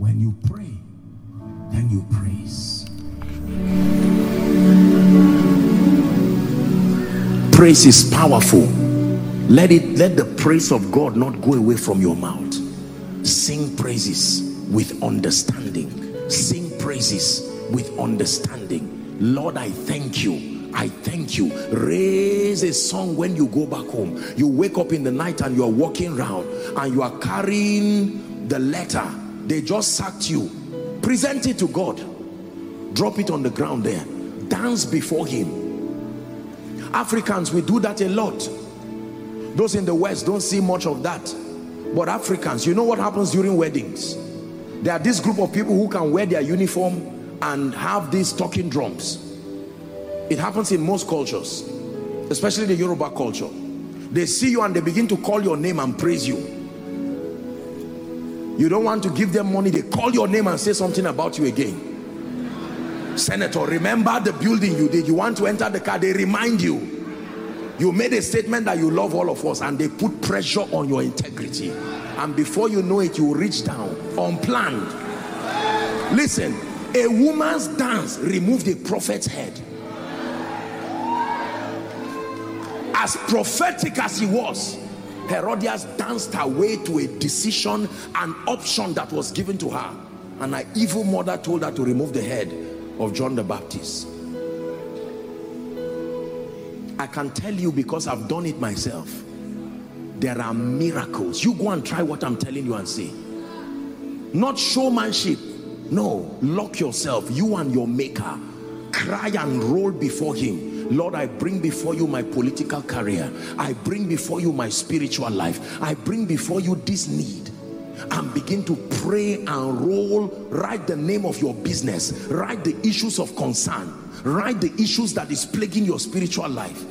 When you pray, then you praise. Praise is powerful. Let it let the praise of God not go away from your mouth. Sing praises with understanding. Sing praises with understanding. Lord, I thank you. I thank you. Raise a song when you go back home. You wake up in the night and you are walking around and you are carrying the letter. They just sacked you. Present it to God. Drop it on the ground there. Dance before him. Africans, we do that a lot. Those in the West don't see much of that. But Africans, you know what happens during weddings? There are this group of people who can wear their uniform and have these talking drums. It happens in most cultures, especially the Yoruba culture. They see you and they begin to call your name and praise you. You don't want to give them money, they call your name and say something about you again. Senator, remember the building you did. You want to enter the car, they remind you. You made a statement that you love all of us and they put pressure on your integrity. And before you know it, you reach down, unplanned. Listen, a woman's dance removed a prophet's head. As prophetic as he was, Herodias danced her way to a decision, an option that was given to her. And her evil mother told her to remove the head of John the Baptist. I can tell you because I've done it myself. There are miracles. You go and try what I'm telling you and see. Not showmanship. No, lock yourself. You and your maker. Cry and roll before him. Lord, I bring before you my political career. I bring before you my spiritual life. I bring before you this need and begin to pray and roll. Write the name of your business. Write the issues of concern. Write the issues that is plaguing your spiritual life.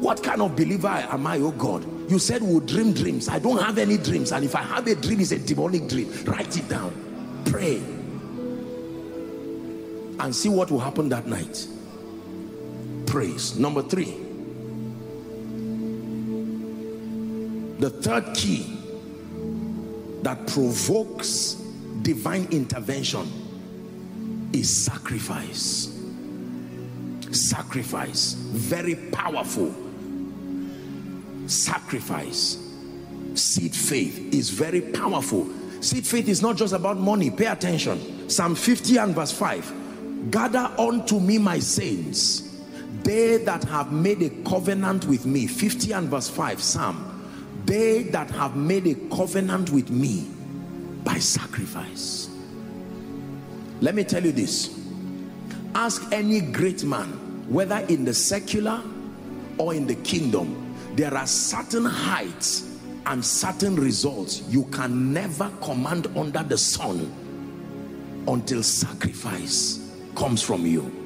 What kind of believer am I oh God? You said we'll dream dreams. I don't have any dreams. And if I have a dream it's a demonic dream. Write it down. Pray. And see what will happen that night praise. Number three. The third key that provokes divine intervention is sacrifice. Sacrifice. Very powerful. Sacrifice. Seed faith is very powerful. Seed faith is not just about money. Pay attention. Psalm 50 and verse 5 gather unto me my saints they that have made a covenant with me 50 and verse 5 psalm they that have made a covenant with me by sacrifice. Let me tell you this. Ask any great man whether in the secular or in the kingdom there are certain heights and certain results you can never command under the sun until sacrifice comes from you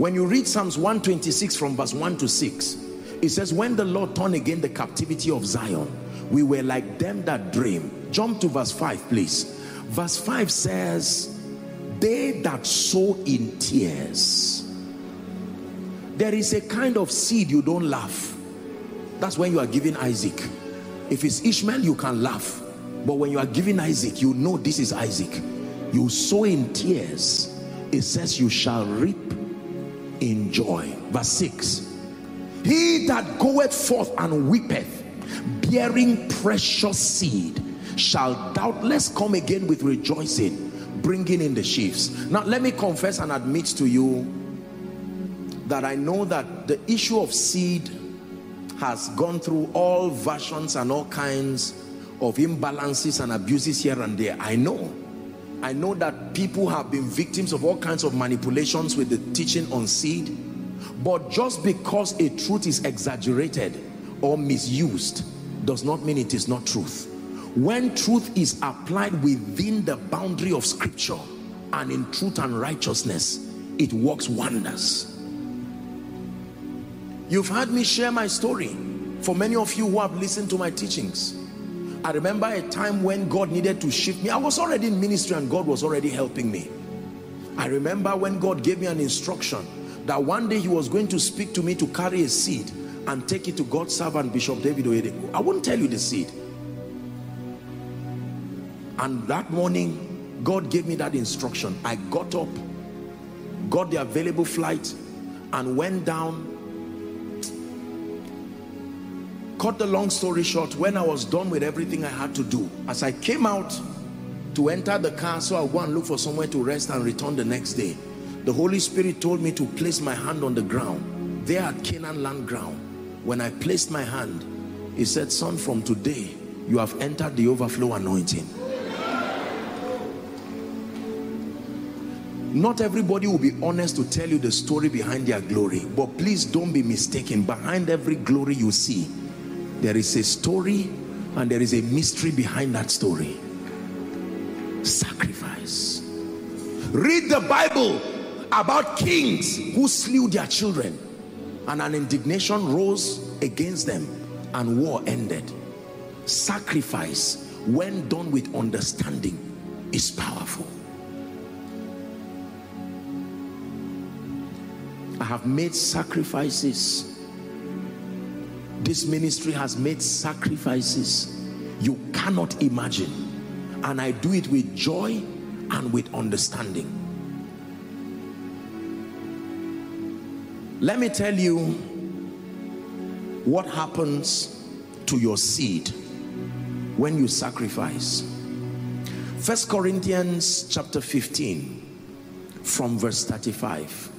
when you read psalms 126 from verse 1 to 6 it says when the lord turned again the captivity of zion we were like them that dream. Jump to verse 5 please. Verse 5 says they that sow in tears. There is a kind of seed you don't laugh. That's when you are giving isaac. If it's ishmael you can laugh. But when you are giving isaac you know this is isaac. You sow in tears. It says you shall reap in joy verse 6 he that goeth forth and weepeth bearing precious seed shall doubtless come again with rejoicing bringing in the sheaves. Now let me confess and admit to you that I know that the issue of seed has gone through all versions and all kinds of imbalances and abuses here and there. I know I know that people have been victims of all kinds of manipulations with the teaching on seed. But just because a truth is exaggerated or misused does not mean it is not truth. When truth is applied within the boundary of scripture and in truth and righteousness, it works wonders. You've heard me share my story for many of you who have listened to my teachings. I remember a time when God needed to shift me. I was already in ministry and God was already helping me. I remember when God gave me an instruction that one day he was going to speak to me to carry a seed and take it to God's servant Bishop David Oyedepo. I won't tell you the seed. And that morning, God gave me that instruction. I got up, got the available flight, and went down. Cut the long story short, when I was done with everything I had to do, as I came out to enter the car, so I'll go and look for somewhere to rest and return the next day. The Holy Spirit told me to place my hand on the ground, there at Canaan land ground. When I placed my hand, he said, son, from today, you have entered the overflow anointing. Not everybody will be honest to tell you the story behind their glory, but please don't be mistaken. Behind every glory you see, there is a story and there is a mystery behind that story. Sacrifice. Read the Bible about kings who slew their children and an indignation rose against them and war ended. Sacrifice, when done with understanding, is powerful. I have made sacrifices. This ministry has made sacrifices you cannot imagine. And I do it with joy and with understanding. Let me tell you what happens to your seed when you sacrifice. First Corinthians chapter 15 from verse 35.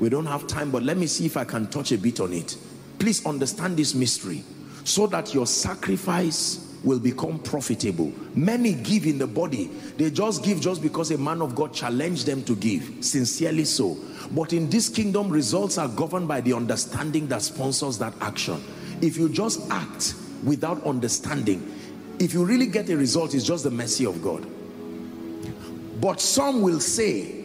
We don't have time, but let me see if I can touch a bit on it. Please understand this mystery so that your sacrifice will become profitable. Many give in the body. They just give just because a man of God challenged them to give. Sincerely so. But in this kingdom, results are governed by the understanding that sponsors that action. If you just act without understanding, if you really get a result, it's just the mercy of God. But some will say,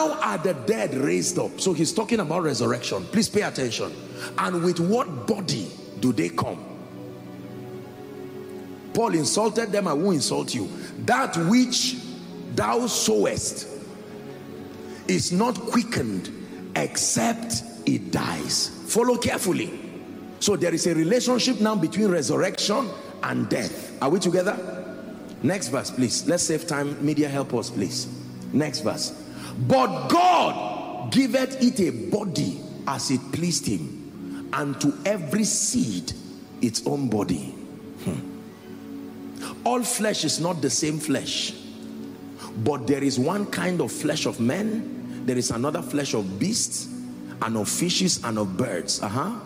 how are the dead raised up? So he's talking about resurrection. Please pay attention. And with what body do they come? Paul insulted them, I will insult you. That which thou sowest is not quickened except it dies. Follow carefully. So there is a relationship now between resurrection and death. Are we together? Next verse, please. Let's save time. Media, help us, please. Next verse. But God giveth it a body as it pleased him, and to every seed its own body. Hmm. All flesh is not the same flesh, but there is one kind of flesh of men, there is another flesh of beasts, and of fishes and of birds. Uh-huh.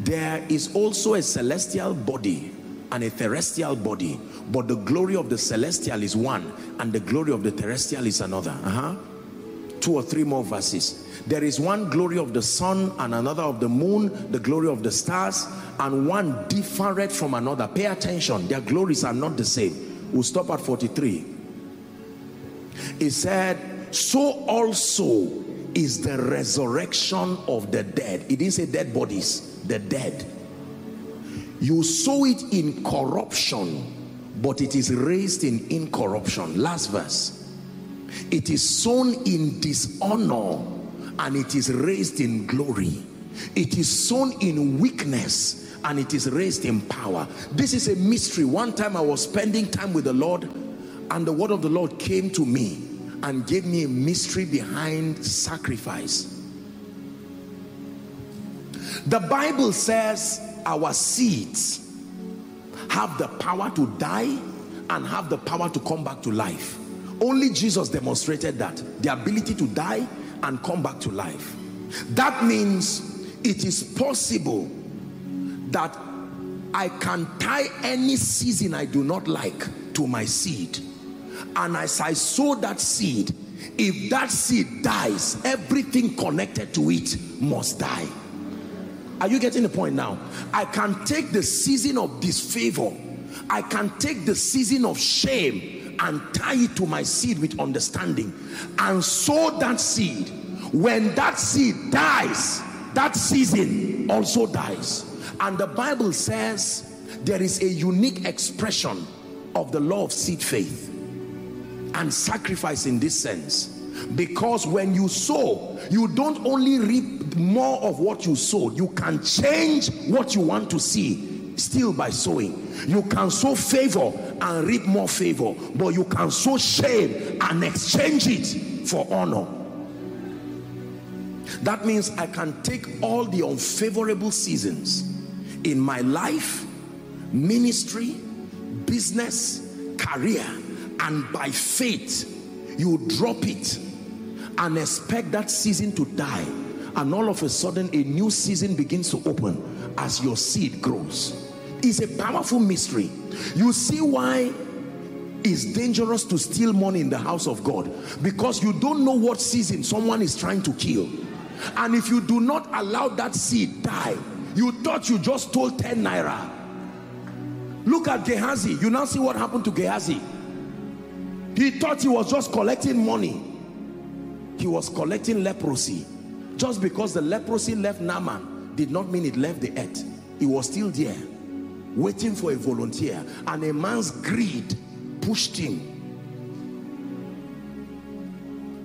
There is also a celestial body and a terrestrial body but the glory of the celestial is one and the glory of the terrestrial is another. Uh-huh. Two or three more verses. There is one glory of the sun and another of the moon the glory of the stars and one different from another. Pay attention. Their glories are not the same. We'll stop at 43 he said so also is the resurrection of the dead. It didn't say dead bodies the dead you sow it in corruption but it is raised in incorruption. Last verse. It is sown in dishonor and it is raised in glory. It is sown in weakness and it is raised in power. This is a mystery. One time i was spending time with the lord and the word of the lord came to me and gave me a mystery behind sacrifice. The bible says our seeds have the power to die and have the power to come back to life. Only jesus demonstrated that the ability to die and come back to life. That means it is possible that i can tie any season i do not like to my seed. And as i sow that seed if that seed dies everything connected to it must die are you getting the point now? I can take the season of disfavor. I can take the season of shame and tie it to my seed with understanding and sow that seed. When that seed dies, that season also dies. And the Bible says there is a unique expression of the law of seed faith and sacrifice in this sense because when you sow you don't only reap more of what you sowed you can change what you want to see still by sowing. You can sow favor and reap more favor, but you can sow shame and exchange it for honor. That means I can take all the unfavorable seasons in my life, ministry, business, career, and by faith, you drop it and expect that season to die. And all of a sudden, a new season begins to open as your seed grows. It's a powerful mystery. You see why it's dangerous to steal money in the house of God because you don't know what season someone is trying to kill. And if you do not allow that seed die, you thought you just stole 10 naira. Look at Gehazi. You now see what happened to Gehazi. He thought he was just collecting money. He was collecting leprosy. Just because the leprosy left Naaman did not mean it left the earth. It was still there, waiting for a volunteer. And a man's greed pushed him.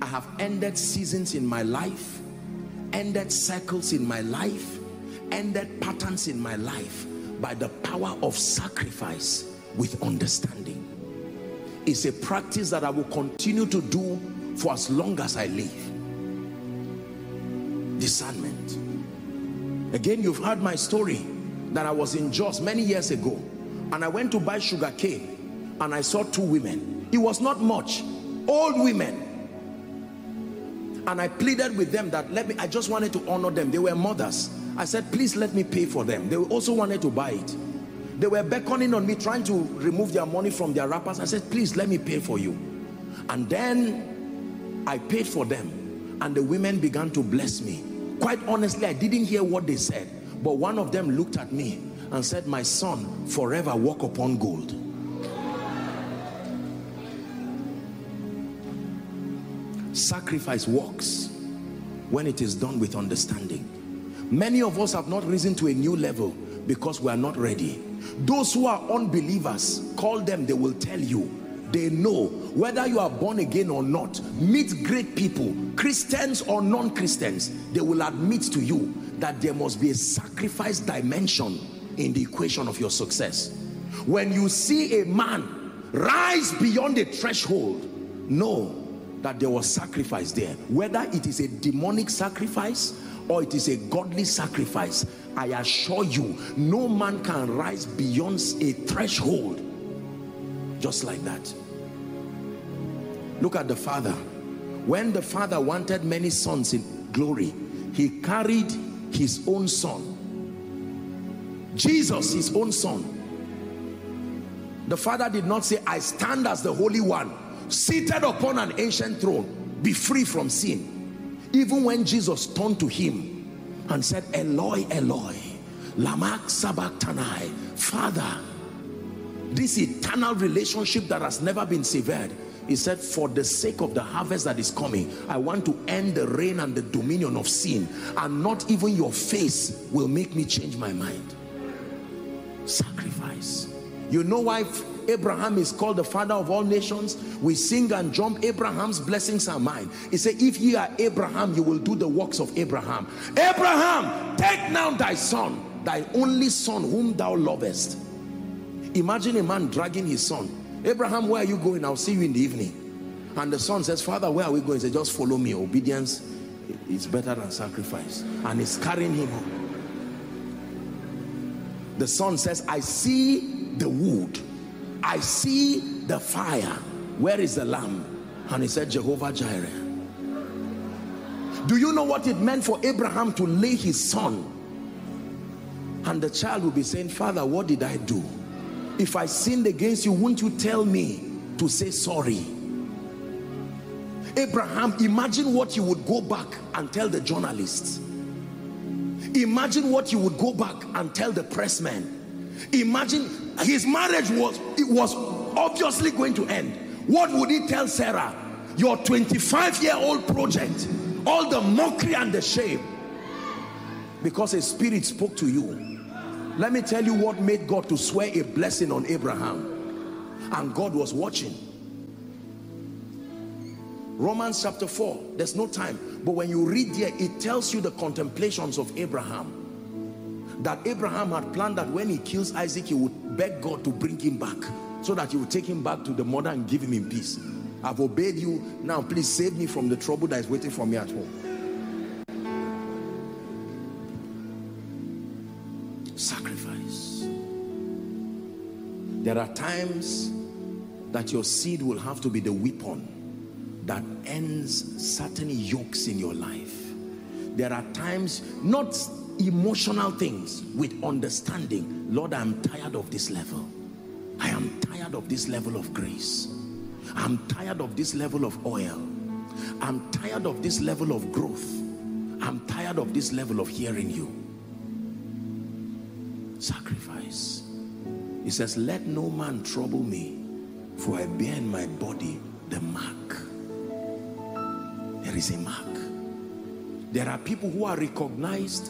I have ended seasons in my life, ended cycles in my life, ended patterns in my life by the power of sacrifice with understanding. It's a practice that I will continue to do for as long as I live. Discernment. Again, you've heard my story that I was in Jos many years ago and I went to buy sugar cane and I saw two women. It was not much, old women. And I pleaded with them that let me, I just wanted to honor them. They were mothers. I said, please let me pay for them. They also wanted to buy it. They were beckoning on me, trying to remove their money from their wrappers. I said, please let me pay for you. And then I paid for them. And the women began to bless me. Quite honestly, I didn't hear what they said. But one of them looked at me and said, my son, forever walk upon gold. Sacrifice works when it is done with understanding. Many of us have not risen to a new level because we are not ready those who are unbelievers call them they will tell you they know whether you are born again or not. Meet great people christians or non-christians they will admit to you that there must be a sacrifice dimension in the equation of your success. When you see a man rise beyond the threshold know that there was sacrifice there. Whether it is a demonic sacrifice or it is a godly sacrifice I assure you no man can rise beyond a threshold just like that. Look at the father. When the father wanted many sons in glory he carried his own son. Jesus his own son. The father did not say I stand as the holy one seated upon an ancient throne be free from sin. Even when Jesus turned to him and said, Eloi, Eloi, lama Sabachthani, Father, this eternal relationship that has never been severed, he said, for the sake of the harvest that is coming, I want to end the reign and the dominion of sin, and not even your face will make me change my mind. Sacrifice. You know why Abraham is called the father of all nations. We sing and jump. Abraham's blessings are mine. He said, if ye are Abraham, you will do the works of Abraham. Abraham, take now thy son, thy only son whom thou lovest. Imagine a man dragging his son. Abraham, where are you going? I'll see you in the evening. And the son says, Father, where are we going? He said, just follow me. Obedience is better than sacrifice. And he's carrying him The son says, I see the wood I see the fire. Where is the lamb? And he said, Jehovah Jireh. Do you know what it meant for Abraham to lay his son? And the child will be saying, Father, what did I do? If I sinned against you, won't you tell me to say sorry? Abraham, imagine what you would go back and tell the journalists. Imagine what you would go back and tell the pressmen. Imagine his marriage was it was obviously going to end what would he tell sarah your 25 year old project all the mockery and the shame because a spirit spoke to you let me tell you what made god to swear a blessing on abraham and god was watching romans chapter 4 there's no time but when you read there it tells you the contemplations of abraham that Abraham had planned that when he kills Isaac, he would beg God to bring him back so that he would take him back to the mother and give him in peace. I've obeyed you. Now, please save me from the trouble that is waiting for me at home. There are times that your seed will have to be the weapon that ends certain yokes in your life. There are times, not emotional things, with understanding. Lord, I'm tired of this level. I am tired of this level of grace. I'm tired of this level of oil. I'm tired of this level of growth. I'm tired of this level of hearing you. Sacrifice. He says, Let no man trouble me, for I bear in my body the mark. There is a mark. There are people who are recognized